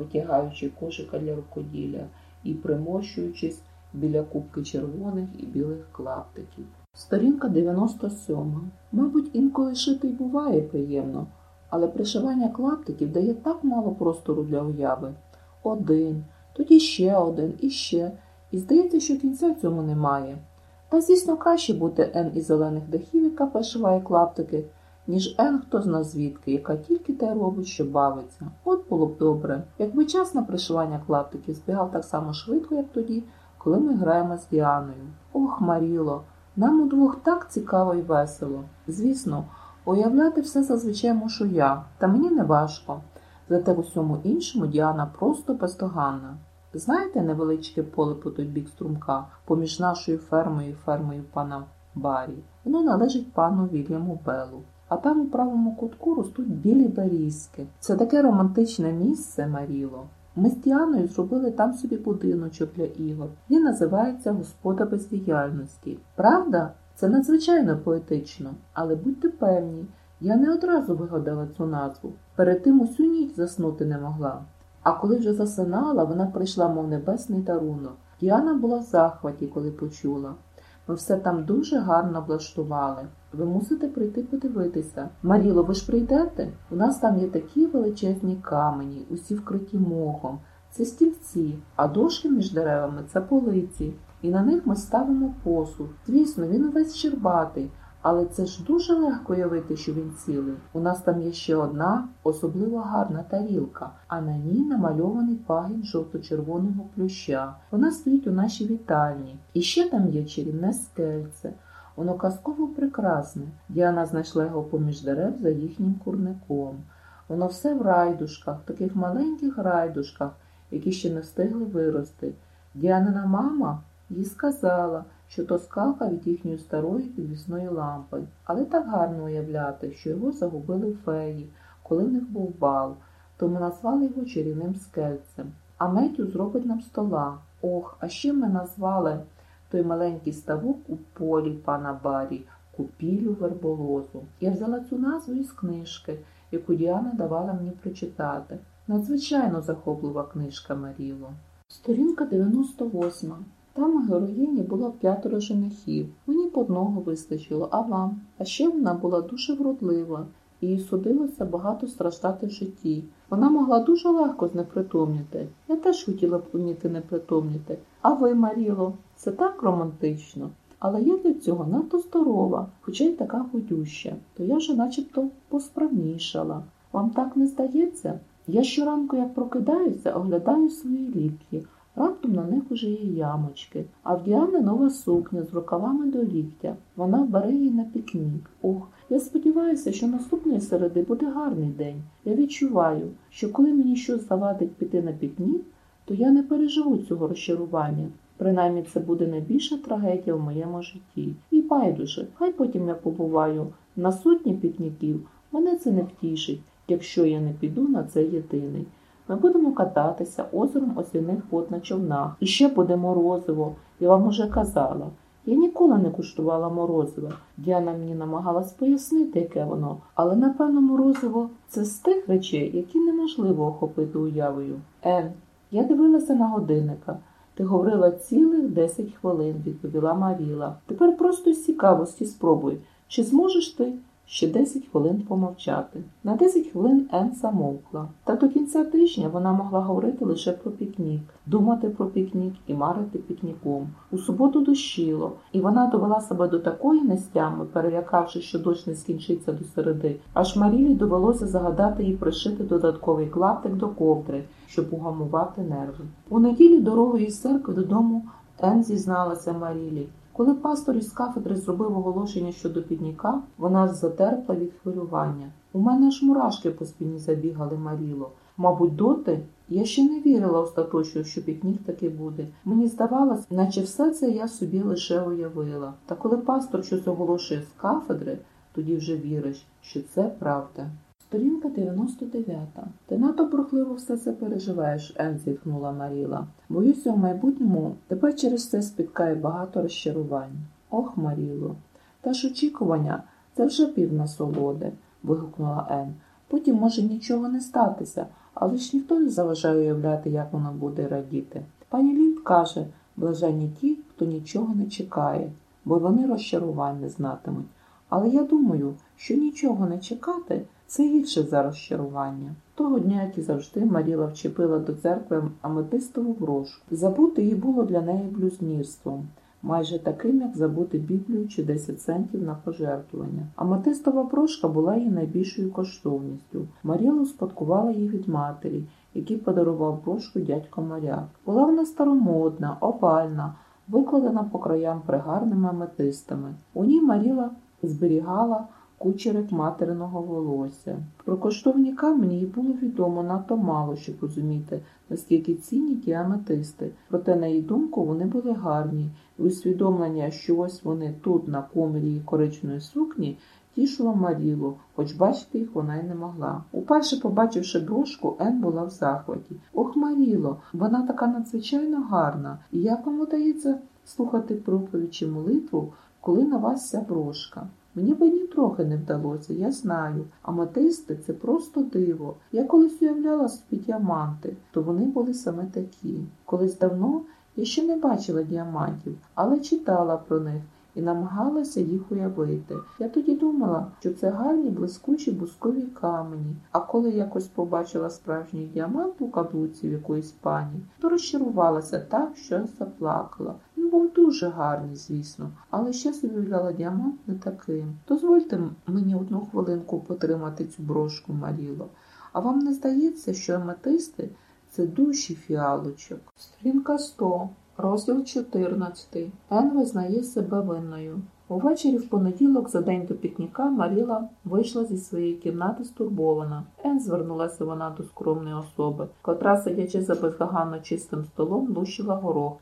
витягаючи кошика для рукоділля і примощуючись біля кубки червоних і білих клаптиків. Сторінка 97. Мабуть, інколи шити й буває приємно, але пришивання клаптиків дає так мало простору для уяви. Один, тоді ще один і ще, і здається, що кінця в цьому немає. Та, звісно, краще бути Ен із зелених дахів, яка пришиває клаптики, ніж Ен, хто зна звідки, яка тільки те робить, що бавиться. От було б добре, якби час на пришивання клаптиків збігав так само швидко, як тоді, коли ми граємо з Діаною. Ох, Маріло, нам удвох так цікаво і весело. Звісно, уявляти все зазвичай мушу я, та мені не важко. Зате в усьому іншому Діана просто бездоганна. Знаєте невеличке поле по той бік струмка поміж нашою фермою і фермою пана Барі? Воно належить пану Вільяму Белу. А там у правому кутку ростуть білі берізки. Це таке романтичне місце, Маріло. Ми з Діаною зробили там собі будиночок для ігор. Він називається Господа бездіяльності. Правда, це надзвичайно поетично, але будьте певні, я не одразу вигадала цю назву. Перед тим усю ніч заснути не могла. А коли вже засинала, вона прийшла, мов небесний дарунок. Діана була в захваті, коли почула. Ми все там дуже гарно облаштували. Ви мусите прийти подивитися. Маріло, ви ж прийдете? У нас там є такі величезні камені, усі вкриті мохом. Це стільці, а дошки між деревами це полиці. І на них ми ставимо посуд. Звісно, він увесь щербатий, але це ж дуже легко уявити, що він цілий. У нас там є ще одна особливо гарна тарілка, а на ній намальований пагін жовто-червоного плюща. Вона стоїть у нашій вітальні. І ще там є чарівне скельце. Воно казково прекрасне. Діана знайшла його поміж дерев за їхнім курником. Воно все в райдушках, таких маленьких райдушках, які ще не встигли вирости. Діанина мама їй сказала, що то скалка від їхньої старої підвісної лампи, але так гарно уявляти, що його загубили феї, коли в них був бал, тому назвали його чарівним скельцем. А Метю зробить нам стола. Ох, а ще ми назвали той маленький ставок у полі пана Барі, купілю верболозу. Я взяла цю назву із книжки, яку Діана давала мені прочитати. Надзвичайно захоплива книжка Маріло. Сторінка 98. Там у героїні було п'ятеро женихів. Мені по одного вистачило, а вам. А ще вона була дуже вродлива, їй судилося багато страждати в житті. Вона могла дуже легко знепритомніти. Я теж хотіла б вміти непритомніти. А ви, Маріло, це так романтично. Але я для цього надто здорова, хоча й така худюща, то я вже начебто посправнішала. Вам так не здається? Я щоранку, як прокидаюся, оглядаю свої лікті. Раптом на них уже є ямочки, а в Діани нова сукня з рукавами до ліктя. Вона бере її на пікнік. Ох, я сподіваюся, що наступної середи буде гарний день. Я відчуваю, що коли мені щось завадить піти на пікнік, то я не переживу цього розчарування. Принаймні це буде найбільша трагедія в моєму житті. І байдуже, хай потім я побуваю на сотні пікніків. Мене це не втішить, якщо я не піду на цей єдиний. Ми будемо кататися озером освяних вод на човнах. І ще буде морозиво. Я вам уже казала. Я ніколи не куштувала морозиво. Діана мені намагалась пояснити, яке воно, але, напевно, морозиво це з тих речей, які неможливо охопити уявою. Ен, я дивилася на годинника. Ти говорила цілих десять хвилин, відповіла Маріла. Тепер просто з цікавості спробуй, чи зможеш ти ще 10 хвилин помовчати. На 10 хвилин Ен замовкла. Та до кінця тижня вона могла говорити лише про пікнік, думати про пікнік і марити пікніком. У суботу дощило, і вона довела себе до такої нестями, перелякавши, що дощ не скінчиться до середи, аж Марілі довелося загадати їй пришити додатковий клаптик до ковдри, щоб угамувати нерви. У неділю дорогою із церкви додому Ен зізналася Марілі. Коли пастор із кафедри зробив оголошення щодо підніка, вона затерпла від хвилювання. У мене аж мурашки по спині забігали Маріло. Мабуть, доти я ще не вірила остаточно, що пікнік таки буде. Мені здавалось, наче все це я собі лише уявила. Та коли пастор щось оголошує з кафедри, тоді вже віриш, що це правда. Сторінка 99. Ти надто бурхливо все це переживаєш, Ен зітхнула Маріла. Боюся, в майбутньому тебе через це спіткає багато розчарувань. Ох, Маріло, та ж очікування це вже пів насолоди, вигукнула Ен. Потім може нічого не статися, але ж ніхто не заважає уявляти, як вона буде радіти. Пані Лінд каже, блаженні ті, хто нічого не чекає, бо вони розчарувань не знатимуть. Але я думаю, що нічого не чекати це гірше за розчарування. Того дня, як і завжди, Маріла вчепила до церкви аметистову брошку. Забути її було для неї блюзнірством, майже таким, як забути Біблію чи 10 центів на пожертвування. Аметистова брошка була її найбільшою коштовністю. Маріла успадкувала її від матері, який подарував брошку дядько моряк. Була вона старомодна, овальна, викладена по краям пригарними аметистами. У ній Маріла зберігала кучерик материного волосся. Про коштовні камені їй було відомо надто мало, щоб розуміти, наскільки цінні ті аметисти. Проте, на її думку, вони були гарні, і усвідомлення, що ось вони тут, на комірі коричної сукні, тішило Марілу, хоч бачити їх вона й не могла. Уперше, побачивши брошку, Ен була в захваті. Ох, Маріло, вона така надзвичайно гарна. І як вам удається слухати проповідь чи молитву, коли на вас ця брошка? Мені би ні трохи не вдалося, я знаю. Аметисти це просто диво. Я колись уявляла собі діаманти, то вони були саме такі. Колись давно я ще не бачила діамантів, але читала про них і намагалася їх уявити. Я тоді думала, що це гарні блискучі бускові камені. А коли якось побачила справжній діамант у каблуці в якоїсь пані, то розчарувалася так, що заплакала. Він був дуже гарний, звісно, але ще собі уявляла діамант не таким. Дозвольте мені одну хвилинку потримати цю брошку, Маріло. А вам не здається, що аметисти це душі фіалочок? Сторінка 100. Розділ 14. Ен визнає себе винною. Увечері в понеділок, за день до пікніка, Маріла вийшла зі своєї кімнати стурбована. Ен звернулася вона до скромної особи, котра, сидячи за бездоганно чистим столом, лущила горох